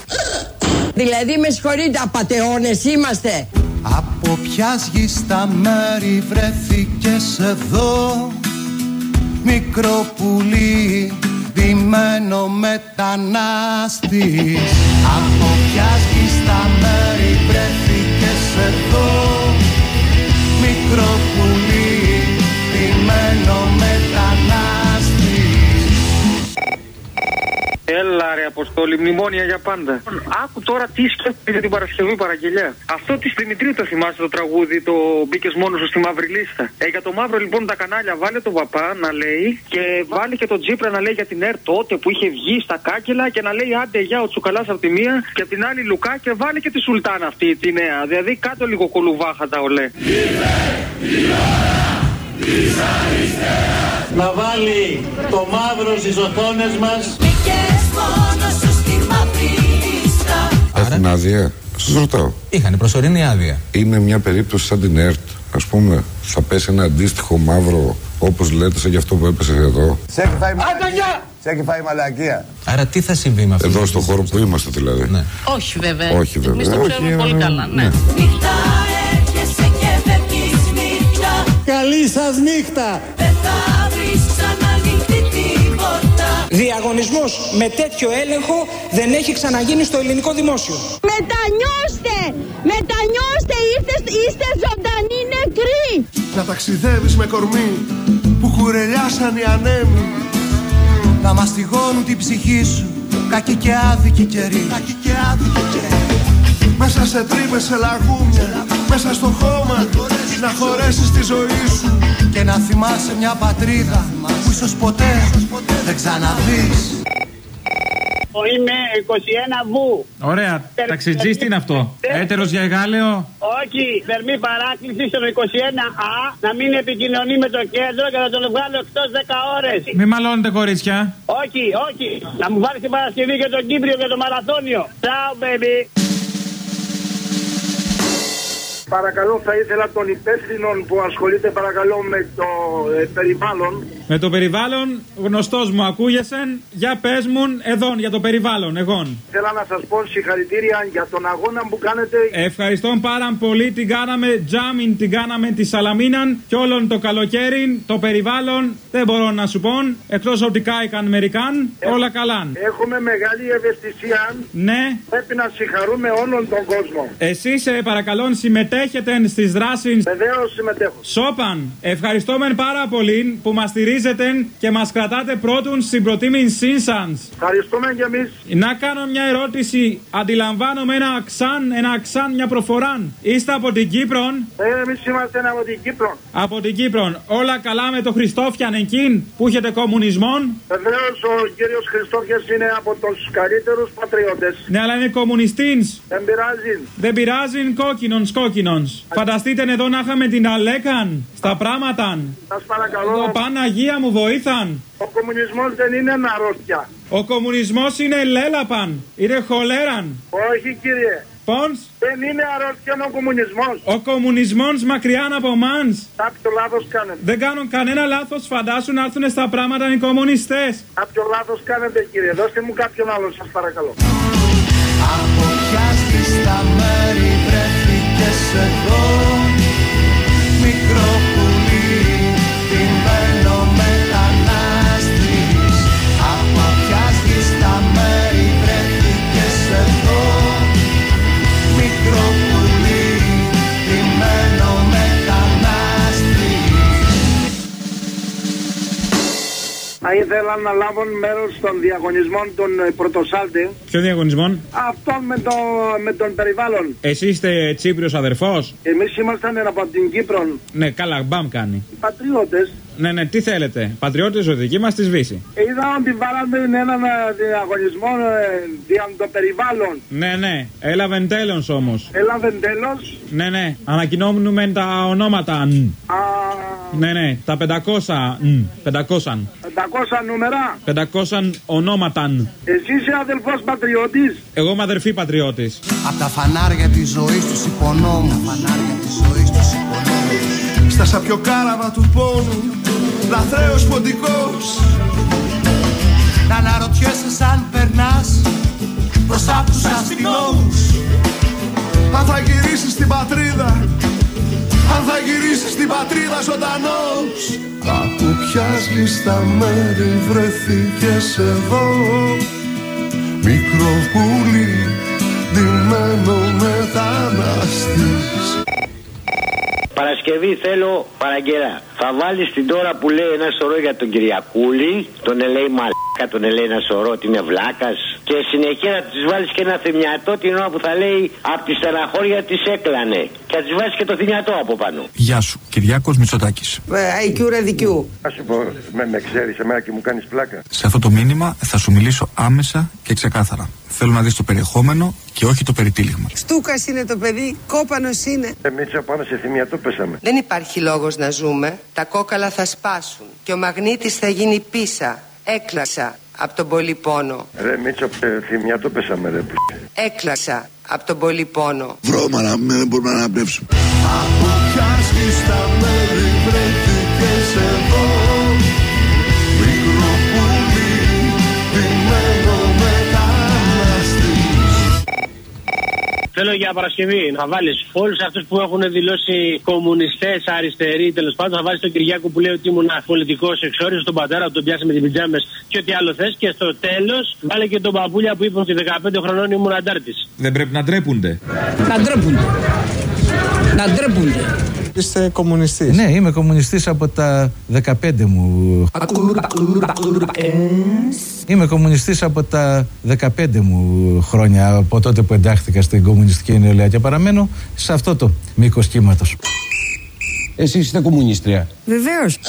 Δηλαδή με συγχωρείτε απατεώνες είμαστε. Από ποιας γης στα μέρη βρέθηκες εδώ; Μικρό πουλί ντυμένο μετανάστης. Από ποιας γης στα μέρη βρέθηκες εδώ Μικρό πουλί ντυμένο μετανάστης Έλα ρε Αποστόλη, μνημόνια για πάντα. Άκου τώρα τι σκέφτεται για την Παρασκευή παραγγελιά. Αυτό της Δημητρίου το θυμάστε το τραγούδι, το μπήκες μόνος σου στη μαύρη λίστα. Ε, για το μαύρο λοιπόν τα κανάλια βάλε τον παπά να λέει και βάλε και τον Τζίπρα να λέει για την ΕΡΤ τότε που είχε βγει στα κάκελα και να λέει άντε για ο Τσουκαλάς από τη μία και από την άλλη Λουκά και βάλε και τη Σουλτάνα αυτή τη νέα. Δηλαδή κάτω λίγο κολουβάχα τα ολέ. Να βάλει το μαύρο στις οθόνες μας Έχουν άδεια. Σας ρωτάω. Είχαν προσωρινή άδεια. Είναι μια περίπτωση σαν την ΕΡΤ. Α πούμε, θα πέσει ένα αντίστοιχο μαύρο, όπως λέτε, σαν γι' αυτό που έπεσε εδώ. Σε έχει φάει, σε έχει φάει μαλακία. Άρα τι θα συμβεί με αυτό. Εδώ στο χώρο που είμαστε δηλαδή. Ναι. Όχι βέβαια. Όχι βέβαια. Εμείς το ξέρουμε Όχι, πολύ ε, καλά. Ναι. ναι. Καλή σας νύχτα Διαγωνισμός με τέτοιο έλεγχο δεν έχει ξαναγίνει στο ελληνικό δημόσιο. Μετανιώστε! Μετανιώστε! Είστε, είστε ζωντανοί νεκροί! Να ταξιδεύεις με κορμί που κουρελιάσαν οι ανέμοι Να μαστιγώνουν την ψυχή σου Κακή και άδικη καιρή Κακή και άδικη καιρή Μέσα σε τρύπες, σε λαγούμια Μέσα στο χώμα Να χωρέσεις τη ζωή σου Και να θυμάσαι μια πατρίδα Που ίσως ποτέ δεν ξαναδείς Είμαι 21 βου. Ωραία. Ταξιτζής τι είναι αυτό; Έτερος για εγάλεο. Όχι, θερμή παράκληση στον 21Α να μην επικοινωνεί με το κέντρο και να τον βγάλω εκτός 10 ώρες. Μη μαλώνετε κορίτσια. Όχι, όχι. Να μου βάλεις την Παρασκευή και τον Κύπριο και το Μαραθώνιο. Ciao, baby. Παρακαλώ, θα ήθελα τον υπεύθυνο που ασχολείται παρακαλώ με το ε, περιβάλλον Με το περιβάλλον, γνωστός μου ακούγεσαι. Για πες μου, εδώ για το περιβάλλον, εγώ. Θέλω να σας πω συγχαρητήρια για τον αγώνα που κάνετε. Ευχαριστώ πάρα πολύ. Την κάναμε τζάμιν, την κάναμε τη Σαλαμίναν και όλον το καλοκαίρι. Το περιβάλλον δεν μπορώ να σου πω. Εκτός ότι κάηκαν μερικάν, όλα καλά. Έχουμε μεγάλη ευαισθησία. Ναι. Πρέπει να συγχαρούμε όλον τον κόσμο. Εσείς ε, παρακαλώ συμμετέχετε στις δράσεις. Βεβαίως συμμετέχω. Σόπαν, ευχαριστούμε πάρα πολύ που μας στηρίζετε και μας κρατάτε πρώτον στην προτίμησή σας. Ευχαριστούμε και εμείς. Να κάνω μια ερώτηση. Αντιλαμβάνομαι ένα αξάν, ένα αξάν, μια προφορά. Είστε από την Κύπρο. Ε, εμείς είμαστε από την Κύπρο. Από την Κύπρο. Όλα καλά με το Χριστόφιαν εκεί που έχετε κομμουνισμό. Βεβαίως ο κύριος Χριστόφια είναι από τους καλύτερους πατριώτες. Ναι, αλλά είναι κομμουνιστής. Δεν πειράζει. Δεν πειράζει, κόκκινον, κόκκινον. Φανταστείτε εδώ να είχαμε την Αλέκαν στα πράγματα. Σας παρακαλώ. Ο Παναγία μου βοήθαν. Ο κομμουνισμός δεν είναι αρρώστια. Ο κομμουνισμός είναι λέλαπαν. Είναι χολέραν. Όχι κύριε. Πόνς. Δεν είναι αρρώστια ο κομμουνισμός. Ο κομμουνισμός μακριά από εμά. Κάποιο λάθος κάνετε. Δεν κάνουν κανένα λάθος. Φαντάσου να έρθουν στα πράγματα οι κομμουνιστές. Κάποιο λάθος κάνετε κύριε. Δώστε μου κάποιον άλλο σας παρακαλώ. Από ποια στα μέρη βρέθηκες εδώ Μικρό πουλί, τιμμένο μετανάστης. Από ποια στα μέρη βρέθηκες εδώ Θα ήθελα να λάβουν μέρος των διαγωνισμών των ε, πρωτοσάλτη. Ποιο διαγωνισμό; Αυτό με, το, με τον περιβάλλον. Εσύ είστε Τσίπριος αδερφός; Εμείς ήμασταν από την Κύπρο. Ναι, καλά, μπαμ κάνει. Πατριώτες. Ναι, ναι, τι θέλετε. Πατριώτες ζωτική μας της Βύση. Είδα ότι βάλαμε έναν ε, διαγωνισμό ε, για το περιβάλλον. Ναι, ναι. Έλαβε τέλος όμως. Έλαβε τέλος. Ναι, ναι. Ανακοινώνουμε τα ονόματα. Νν. Ναι, ναι. Τα 500. Νν. 500. 500 νούμερα. 500 ονόματα. Νν. Εσύ είσαι αδελφός πατριώτης. Εγώ είμαι αδερφή πατριώτης. Απ' τα φανάρια της ζωής τους υπονόμου. Τα φανάρια της ζωής τους υπονόμου. Στα σαπιοκάραβα του πόνου. Λαθρέος ποντικός. Να αναρωτιέσαι σαν περνάς μπροστά από τους αστυνόμους. Αν θα γυρίσεις στην πατρίδα Αν θα γυρίσεις στην πατρίδα ζωντανός. Από ποια στα μέρη βρεθήκες εδώ. Μικρό πουλί ντυμένο μεταναστής Παρασκευή θέλω παραγγελά. Θα βάλεις την τώρα που λέει ένα σωρό για τον Κυριακούλη, τον ελέει μαλάκα, τον ελέει ένα σωρό ότι είναι βλάκας. Και συνεχεία να της βάλεις και ένα θυμιατό την ώρα που θα λέει Απ' τη στεναχώρια της έκλανε. Και θα της βάλεις και το θυμιατό από πάνω. Γεια σου, Κυριάκος Μητσοτάκης. IQ ρεδικιού. Α σου πω, με, με ξέρεις εμένα και μου κάνεις πλάκα. Σε αυτό το μήνυμα θα σου μιλήσω άμεσα και ξεκάθαρα. Θέλω να δεις το περιεχόμενο και όχι το περιτύλιγμα. Στούκας είναι το παιδί, κόπανος είναι. Εμείς πάνω σε θυμιατό πέσαμε. Δεν υπάρχει λόγος να ζούμε. Τα κόκαλα θα σπάσουν και ο μαγνήτης θα γίνει πίσα. Έκλασα από τον πολύ πόνο. Ρε Μίτσο, ε, θυμιατό πέσαμε ρε. Έκλασα από τον πολύ πόνο. Βρώμα να μην μπορούμε να αναπνεύσουμε Από ποια στα μέρη βρέθηκες εδώ Θέλω για Παρασκευή να βάλεις όλους αυτούς που έχουν δηλώσει κομμουνιστές, αριστεροί, τέλος πάντων. Θα βάλεις τον Κυριάκο που λέει ότι ήμουν πολιτικός εξόριστο, τον πατέρα του τον πιάσε με την πιτζάμες και ό,τι άλλο θες. Και στο τέλος βάλε και τον παππούλια που είπε ότι 15 χρονών ήμουν αντάρτης. Δεν πρέπει να ντρέπονται. Να ντρέπονται. Να ντρέπονται. Είστε κομμουνιστής. Ναι, είμαι κομμουνιστής από τα 15 μου. Είμαι κομμουνιστής από τα 15 μου χρόνια, από τότε που εντάχθηκα στην κομμουνιστική νεολαία και παραμένω σε αυτό το μήκος κύματος. Εσείς είστε κομμουνίστρια. Βεβαίως.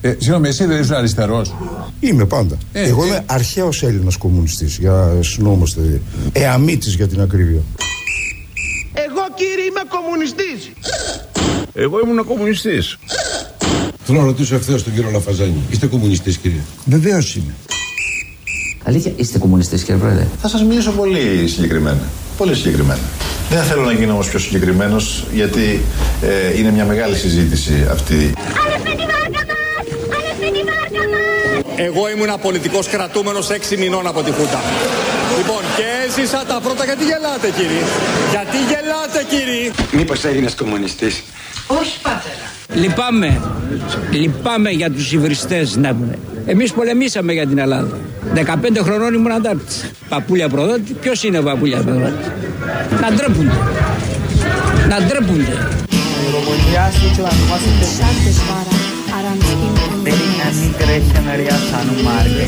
Ε, συγγνώμη, εσύ δεν είσαι αριστερός. Είμαι πάντα. Ε, Εγώ ε. είμαι αρχαίος Έλληνας κομμουνιστής. Για συνόμαστε. Εαμίτη για την ακρίβεια. Εγώ κύριε είμαι κομμουνιστής. Εγώ ήμουν κομμουνιστής. Θέλω να ρωτήσω ευθέως τον κύριο Λαφαζάνη. Είστε κομμουνιστής, κύριε; Βεβαίως είμαι. Αλήθεια, είστε κομμουνιστές κύριε Πρόεδρε; Θα σας μιλήσω πολύ συγκεκριμένα. Πολύ συγκεκριμένα. Δεν θέλω να γίνω όμως πιο συγκεκριμένος, γιατί ε, είναι μια μεγάλη συζήτηση αυτή. Εγώ ήμουν πολιτικός κρατούμενος 6 μηνών από τη Χούτα. Λοιπόν, και έζησα τα πρώτα. Γιατί γελάτε, κύριε; Γιατί γελάτε, κύριε; Μήπως έγινες κομμουνιστής; Όχι, πάτερα. Λυπάμαι. Λυπάμαι για τους υβριστές να πούμε. Εμείς πολεμήσαμε για την Ελλάδα. 15 χρονών ήμουν αντάρτης. Παπούλια προδότη. Ποιος είναι ο παπούλια προδότη; Να ντρέπονται. Να ντρέπονται. România este ceva frumoasă de Americanii creștin ariasanu marge.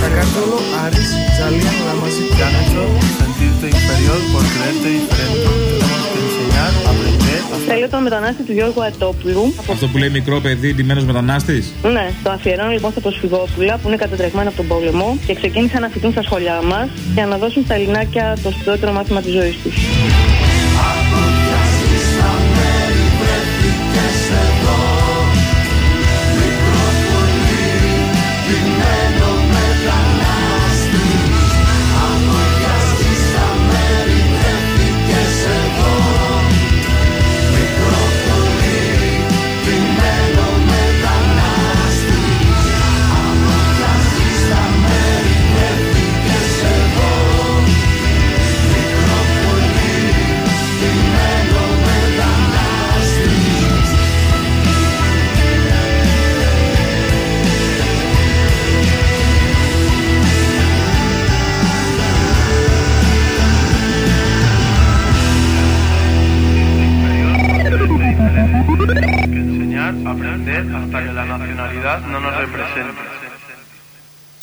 Sacándolo, Aris, Salian, la más Janecho, sentirte inferior por creerte diferente. Tenemos que enseñar, aprender, Θέλω τον μετανάστη του Γιώργου Ατόπουλου. Αυτό που λέει μικρό παιδί, ντυμένος μετανάστης. Ναι, το αφιερώνω λοιπόν στα προσφυγόπουλα που είναι κατατρεγμένα από τον πόλεμο και ξεκίνησαν να φοιτούν στα σχολιά μας για να δώσουν στα ελληνάκια το σπουδαιότερο μάθημα της ζωής τους.